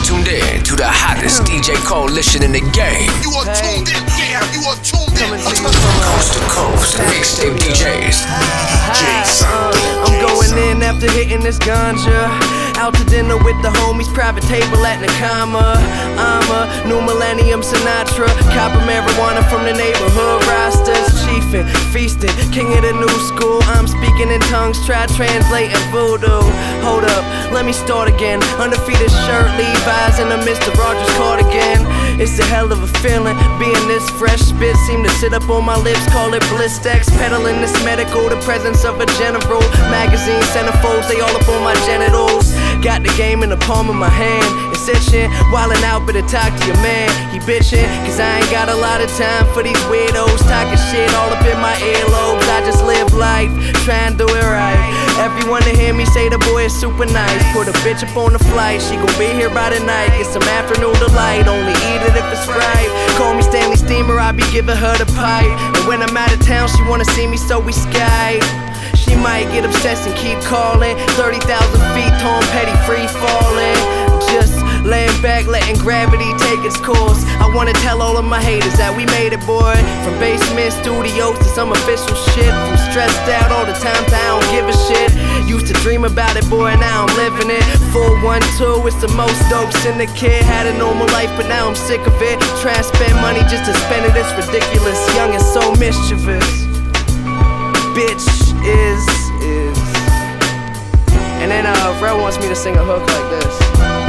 are tuned in to the hottest DJ coalition in the game. You are tuned in, yeah, you are tuned in. Uh, coast to coast, mixtape DJs. Uh, I'm going in after hitting this ganja. Out to dinner with the homies, private table at Nakama. I'm a new millennium Sinatra. Copper marijuana from the neighborhood rosters. Chiefin', feasting, king of the new school. I'm speaking in tongues, try translating voodoo. Hold up, let me start again. Undefeated shirt, Levi's, and a Mr. Rogers cardigan. It's a hell of a feeling being this fresh. Spit seem to sit up on my lips, call it Blistex. Peddling this medical, the presence of a general. Magazine centerfolds, they all up on my genitals. Got the game in the palm of my hand. It's itching, wildin' out, better talk to your man. He bitchin', cause I ain't got a lot of time for these weirdos. Talking shit all up in my earlobes. I just live life, try to do it right. Everyone to hear me say the boy is super nice. Put a bitch up on the flight, she gon' be here by the night. Get some afternoon delight, only eat it if it's fried. Call me Stanley Steamer, I be giving her the pipe. And when I'm out of town, she wanna see me, so we Skype. She might get obsessed and keep calling. 30,000 feet, Tom Petty free falling. Just laying back, letting gravity take its course. I wanna tell all of my haters that we made it, boy. From basement studios to some official shit. From stressed out all the times I don't give a shit. Used to dream about it, boy, now I'm living it. 412, it's the most dope syndicate. Had a normal life, but now I'm sick of it. Try to spend money just to spend it, it's ridiculous. Young and so mischievous bitch is is. And then uh, Rel wants me to sing a hook like this.